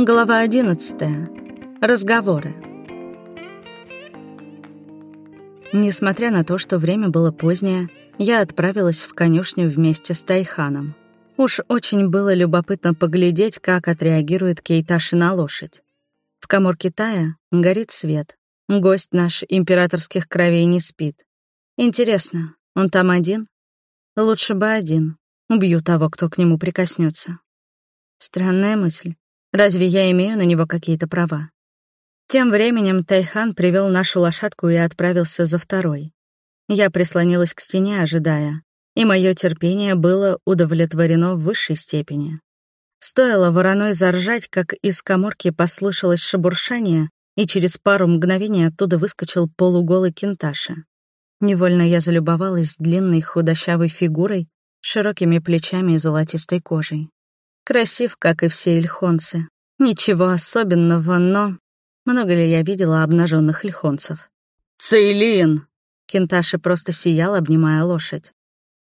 Глава 11. Разговоры. Несмотря на то, что время было позднее, я отправилась в конюшню вместе с Тайханом. Уж очень было любопытно поглядеть, как отреагирует Кейташи на лошадь. В коморке Тая горит свет. Гость наш императорских кровей не спит. Интересно, он там один? Лучше бы один. Убью того, кто к нему прикоснется. Странная мысль. Разве я имею на него какие-то права? Тем временем Тайхан привел нашу лошадку и отправился за второй. Я прислонилась к стене, ожидая, и мое терпение было удовлетворено в высшей степени. Стоило вороной заржать, как из коморки послышалось шебуршание, и через пару мгновений оттуда выскочил полуголый кенташи. Невольно я залюбовалась длинной худощавой фигурой, широкими плечами и золотистой кожей. Красив, как и все ильхонцы. Ничего особенного, но... Много ли я видела обнаженных ильхонцев? «Цейлин!» Кенташи просто сиял, обнимая лошадь.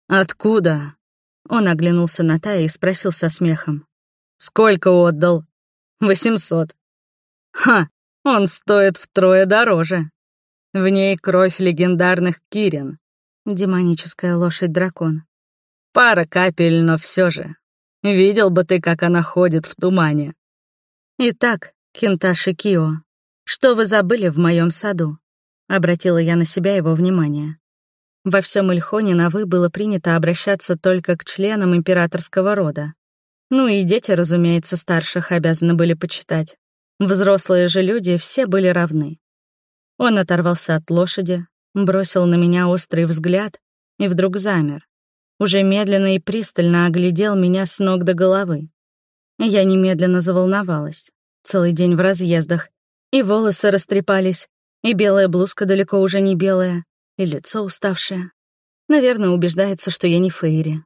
«Откуда?» Он оглянулся на Тая и спросил со смехом. «Сколько отдал?» «Восемьсот». «Ха! Он стоит втрое дороже. В ней кровь легендарных Кирин». Демоническая лошадь-дракон. «Пара капель, но все же. Видел бы ты, как она ходит в тумане. Итак, Кенташи Кио, что вы забыли в моем саду? Обратила я на себя его внимание. Во всем Ильхоне на «вы» было принято обращаться только к членам императорского рода. Ну и дети, разумеется, старших обязаны были почитать. Взрослые же люди все были равны. Он оторвался от лошади, бросил на меня острый взгляд и вдруг замер уже медленно и пристально оглядел меня с ног до головы. Я немедленно заволновалась. Целый день в разъездах. И волосы растрепались, и белая блузка далеко уже не белая, и лицо уставшее. Наверное, убеждается, что я не Фейри.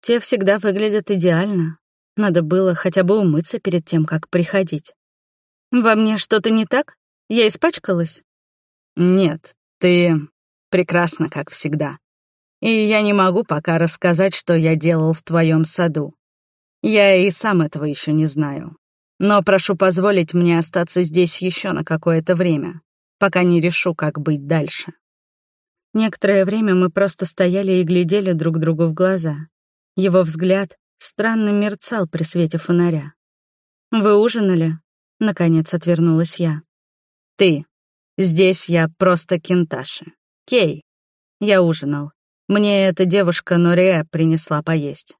Те всегда выглядят идеально. Надо было хотя бы умыться перед тем, как приходить. Во мне что-то не так? Я испачкалась? Нет, ты прекрасна, как всегда и я не могу пока рассказать, что я делал в твоем саду. Я и сам этого еще не знаю. Но прошу позволить мне остаться здесь еще на какое-то время, пока не решу, как быть дальше. Некоторое время мы просто стояли и глядели друг другу в глаза. Его взгляд странно мерцал при свете фонаря. «Вы ужинали?» — наконец отвернулась я. «Ты. Здесь я просто кенташи. Кей. Я ужинал. Мне эта девушка Нория принесла поесть.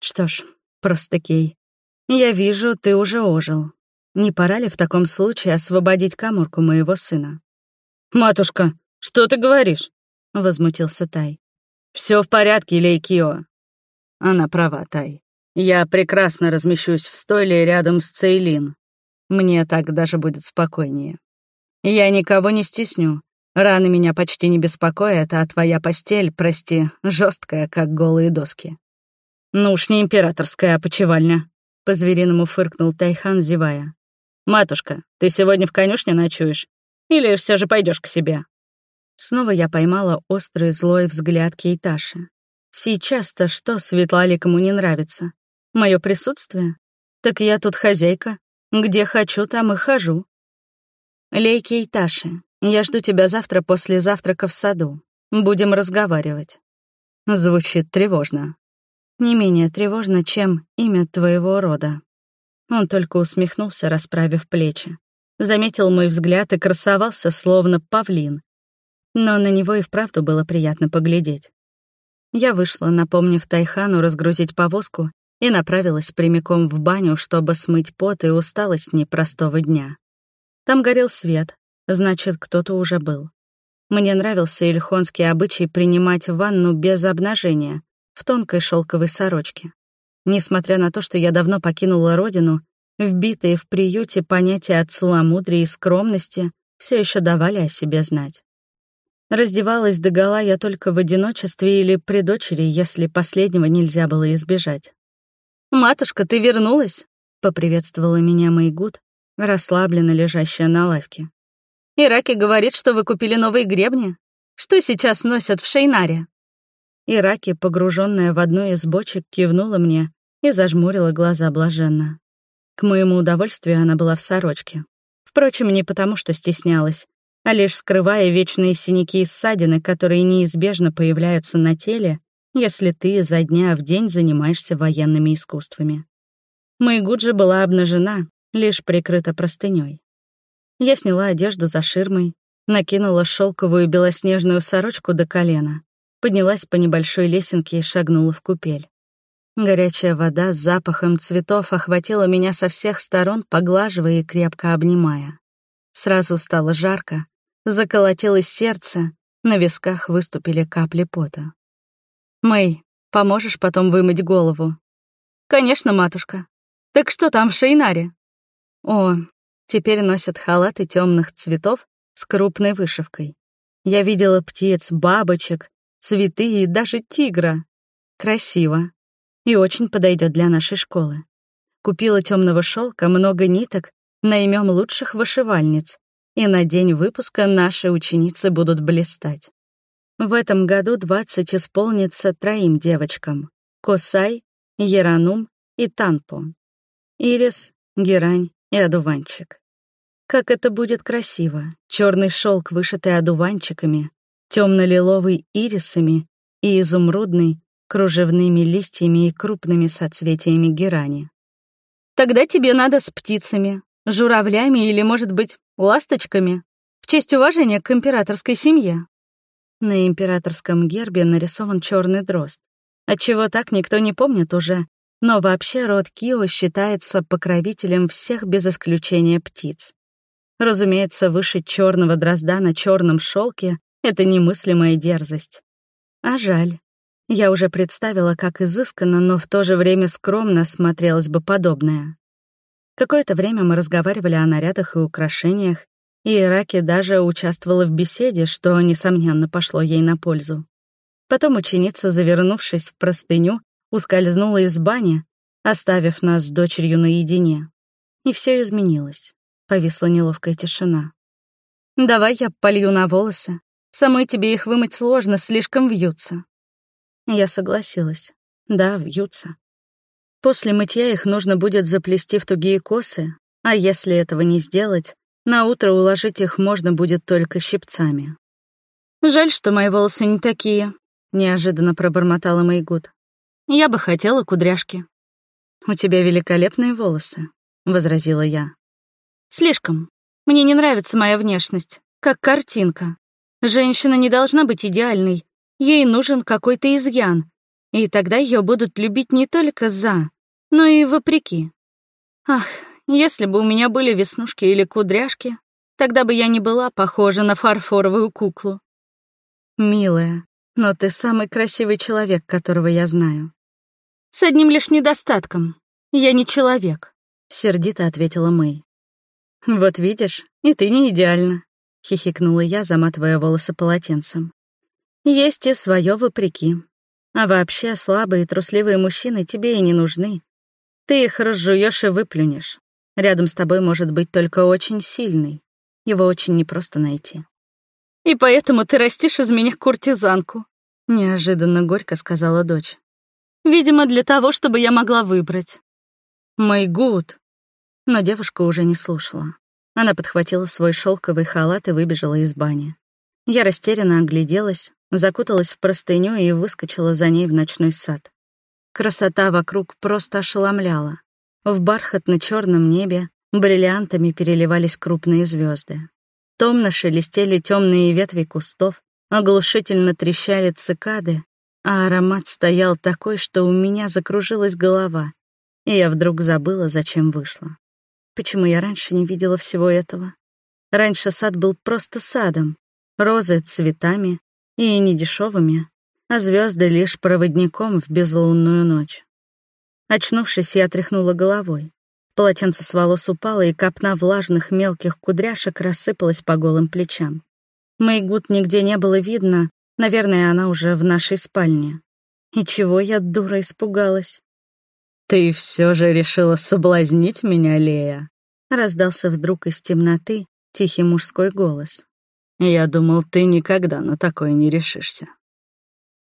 Что ж, просто Кей. Я вижу, ты уже ожил. Не пора ли в таком случае освободить каморку моего сына? «Матушка, что ты говоришь?» — возмутился Тай. Все в порядке, Лейкио». Она права, Тай. Я прекрасно размещусь в стойле рядом с Цейлин. Мне так даже будет спокойнее. Я никого не стесню, Раны меня почти не беспокоят, а твоя постель, прости, жесткая, как голые доски. Ну уж не императорская опочивальня, по-звериному фыркнул Тайхан, зевая. Матушка, ты сегодня в конюшне ночуешь? Или все же пойдешь к себе? Снова я поймала острый злой взгляд Кейташи. Сейчас-то что Светлаликому не нравится? Мое присутствие? Так я тут хозяйка. Где хочу, там и хожу. Лей Кейташи, я жду тебя завтра после завтрака в саду. Будем разговаривать. Звучит тревожно. Не менее тревожно, чем имя твоего рода. Он только усмехнулся, расправив плечи. Заметил мой взгляд и красовался, словно павлин. Но на него и вправду было приятно поглядеть. Я вышла, напомнив Тайхану разгрузить повозку, и направилась прямиком в баню, чтобы смыть пот и усталость непростого дня. Там горел свет, Значит, кто-то уже был. Мне нравился ильхонский обычай принимать ванну без обнажения, в тонкой шелковой сорочке. Несмотря на то, что я давно покинула родину, вбитые в приюте понятия от целомудрия и скромности все еще давали о себе знать. Раздевалась догола я только в одиночестве или при дочери, если последнего нельзя было избежать. «Матушка, ты вернулась?» — поприветствовала меня Майгуд, расслабленно лежащая на лавке. Ираки говорит, что вы купили новые гребни. Что сейчас носят в Шейнаре?» Ираки, погруженная в одну из бочек, кивнула мне и зажмурила глаза блаженно. К моему удовольствию она была в сорочке. Впрочем, не потому, что стеснялась, а лишь скрывая вечные синяки и ссадины, которые неизбежно появляются на теле, если ты изо дня в день занимаешься военными искусствами. Майгуджи была обнажена, лишь прикрыта простыней. Я сняла одежду за ширмой, накинула шелковую белоснежную сорочку до колена, поднялась по небольшой лесенке и шагнула в купель. Горячая вода с запахом цветов охватила меня со всех сторон, поглаживая и крепко обнимая. Сразу стало жарко, заколотилось сердце, на висках выступили капли пота. «Мэй, поможешь потом вымыть голову?» «Конечно, матушка. Так что там в Шейнаре?» «О, теперь носят халаты темных цветов с крупной вышивкой. Я видела птиц, бабочек, цветы и даже тигра. Красиво и очень подойдет для нашей школы. Купила темного шелка, много ниток, наймем лучших вышивальниц, и на день выпуска наши ученицы будут блистать. В этом году 20 исполнится троим девочкам — Косай, Еранум и Танпо. Ирис, Герань и одуванчик. Как это будет красиво! Черный шелк, вышитый одуванчиками, темно-лиловый ирисами и изумрудный кружевными листьями и крупными соцветиями герани. Тогда тебе надо с птицами, журавлями или, может быть, ласточками, в честь уважения к императорской семье. На императорском гербе нарисован черный дрозд. Отчего так никто не помнит уже, но вообще род Кио считается покровителем всех без исключения птиц. Разумеется, выше черного дрозда на черном шелке — это немыслимая дерзость. А жаль. Я уже представила, как изысканно, но в то же время скромно смотрелось бы подобное. Какое-то время мы разговаривали о нарядах и украшениях, и Ираки даже участвовала в беседе, что, несомненно, пошло ей на пользу. Потом ученица, завернувшись в простыню, ускользнула из бани, оставив нас с дочерью наедине. И все изменилось. Повисла неловкая тишина. «Давай я полью на волосы. Самой тебе их вымыть сложно, слишком вьются». Я согласилась. Да, вьются. После мытья их нужно будет заплести в тугие косы, а если этого не сделать, на утро уложить их можно будет только щипцами. «Жаль, что мои волосы не такие», — неожиданно пробормотала Майгуд. «Я бы хотела кудряшки». «У тебя великолепные волосы», — возразила я. «Слишком. Мне не нравится моя внешность, как картинка. Женщина не должна быть идеальной, Ей нужен какой-то изъян, и тогда ее будут любить не только за, но и вопреки. Ах, если бы у меня были веснушки или кудряшки, тогда бы я не была похожа на фарфоровую куклу. Милая, но ты самый красивый человек, которого я знаю. С одним лишь недостатком. Я не человек, — сердито ответила Мэй. «Вот видишь, и ты не идеальна», — хихикнула я, заматывая волосы полотенцем. Есть и свое вопреки. А вообще слабые и трусливые мужчины тебе и не нужны. Ты их разжуешь и выплюнешь. Рядом с тобой может быть только очень сильный. Его очень непросто найти. «И поэтому ты растишь из меня куртизанку», — неожиданно горько сказала дочь. «Видимо, для того, чтобы я могла выбрать». «Мой гуд». Но девушка уже не слушала. Она подхватила свой шелковый халат и выбежала из бани. Я растерянно огляделась, закуталась в простыню и выскочила за ней в ночной сад. Красота вокруг просто ошеломляла. В бархатно черном небе бриллиантами переливались крупные звезды. Томно шелестели темные ветви кустов, оглушительно трещали цикады, а аромат стоял такой, что у меня закружилась голова, и я вдруг забыла, зачем вышла. Почему я раньше не видела всего этого? Раньше сад был просто садом, розы цветами, и не дешевыми, а звезды лишь проводником в безлунную ночь. Очнувшись, я тряхнула головой. Полотенце с волос упало, и копна влажных мелких кудряшек рассыпалась по голым плечам. Мэйгут нигде не было видно, наверное, она уже в нашей спальне. И чего я, дура, испугалась? «Ты все же решила соблазнить меня, Лея?» Раздался вдруг из темноты тихий мужской голос. Я думал, ты никогда на такое не решишься.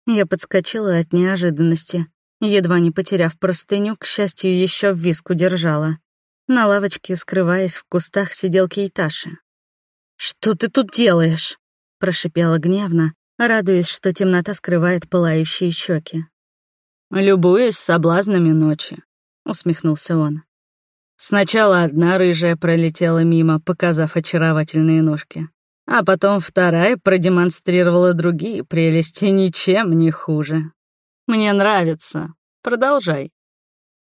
Я подскочила от неожиданности, едва не потеряв простыню, к счастью, еще в виску держала. На лавочке, скрываясь в кустах, сидел Кейташи. «Что ты тут делаешь?» — прошипела гневно, радуясь, что темнота скрывает пылающие щеки. «Любуюсь соблазнами ночи», — усмехнулся он. Сначала одна рыжая пролетела мимо, показав очаровательные ножки, а потом вторая продемонстрировала другие прелести ничем не хуже. Мне нравится. Продолжай.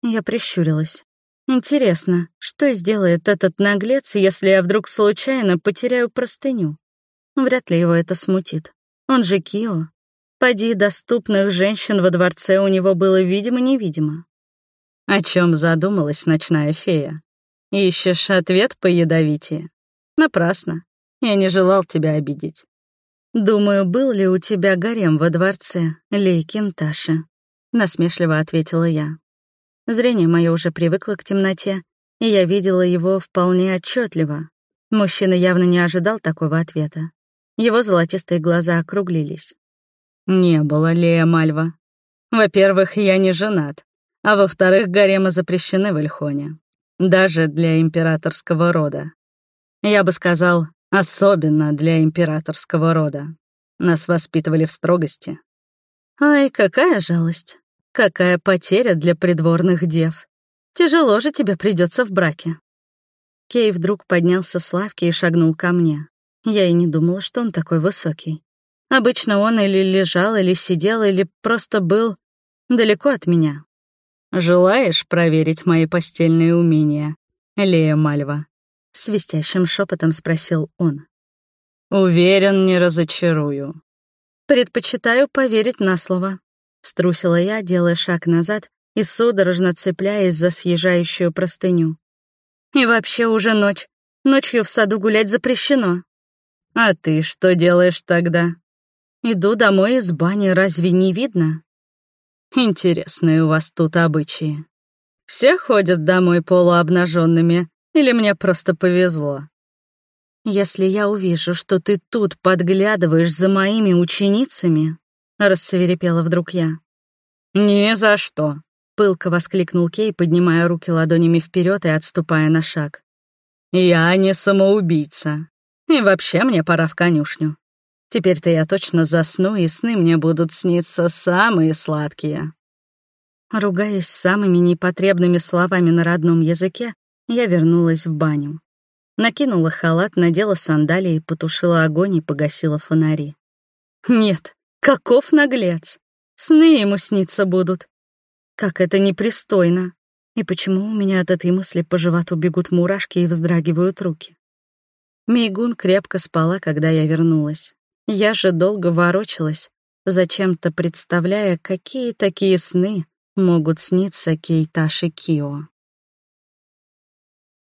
Я прищурилась. Интересно, что сделает этот наглец, если я вдруг случайно потеряю простыню? Вряд ли его это смутит. Он же Кио. Поди, доступных женщин во дворце у него было видимо-невидимо. О чем задумалась ночная фея? Ищешь ответ по ядовитие? Напрасно. Я не желал тебя обидеть. «Думаю, был ли у тебя гарем во дворце, Лейкин Таша?» — насмешливо ответила я. Зрение мое уже привыкло к темноте, и я видела его вполне отчетливо. Мужчина явно не ожидал такого ответа. Его золотистые глаза округлились. «Не было, Лея Мальва. Во-первых, я не женат. А во-вторых, гаремы запрещены в Эльхоне. Даже для императорского рода. Я бы сказал, особенно для императорского рода. Нас воспитывали в строгости. Ай, какая жалость. Какая потеря для придворных дев. Тяжело же тебе придется в браке. Кей вдруг поднялся с лавки и шагнул ко мне. Я и не думала, что он такой высокий. Обычно он или лежал, или сидел, или просто был далеко от меня. «Желаешь проверить мои постельные умения, Лея Мальва?» — свистящим шепотом спросил он. «Уверен, не разочарую». «Предпочитаю поверить на слово», — струсила я, делая шаг назад и судорожно цепляясь за съезжающую простыню. «И вообще уже ночь. Ночью в саду гулять запрещено». «А ты что делаешь тогда?» «Иду домой из бани, разве не видно?» Интересные у вас тут обычаи. Все ходят домой полуобнаженными, или мне просто повезло? Если я увижу, что ты тут подглядываешь за моими ученицами, рассверепела вдруг я. Ни за что, пылко воскликнул Кей, поднимая руки ладонями вперед и отступая на шаг. Я не самоубийца. И вообще мне пора в конюшню. Теперь-то я точно засну, и сны мне будут сниться самые сладкие. Ругаясь самыми непотребными словами на родном языке, я вернулась в баню. Накинула халат, надела сандалии, потушила огонь и погасила фонари. Нет, каков наглец! Сны ему сниться будут. Как это непристойно. И почему у меня от этой мысли по животу бегут мурашки и вздрагивают руки? Мейгун крепко спала, когда я вернулась. Я же долго ворочалась, зачем-то представляя, какие такие сны могут сниться Кейташи Кио.